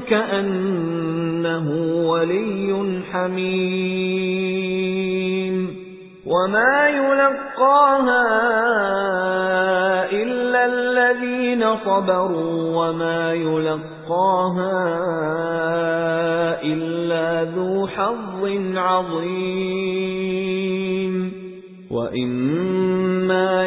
كَأَنَّهُ وَلِيٌّ حَمِيمٌ. وَمَا يُلَقَّاهَا إِلَّا الَّذِينَ صَبَرُوا وَمَا يُلَقَّاهَا إِلَّا ذُو حَظٍّ عَظِيمٍ. وَإِمَّا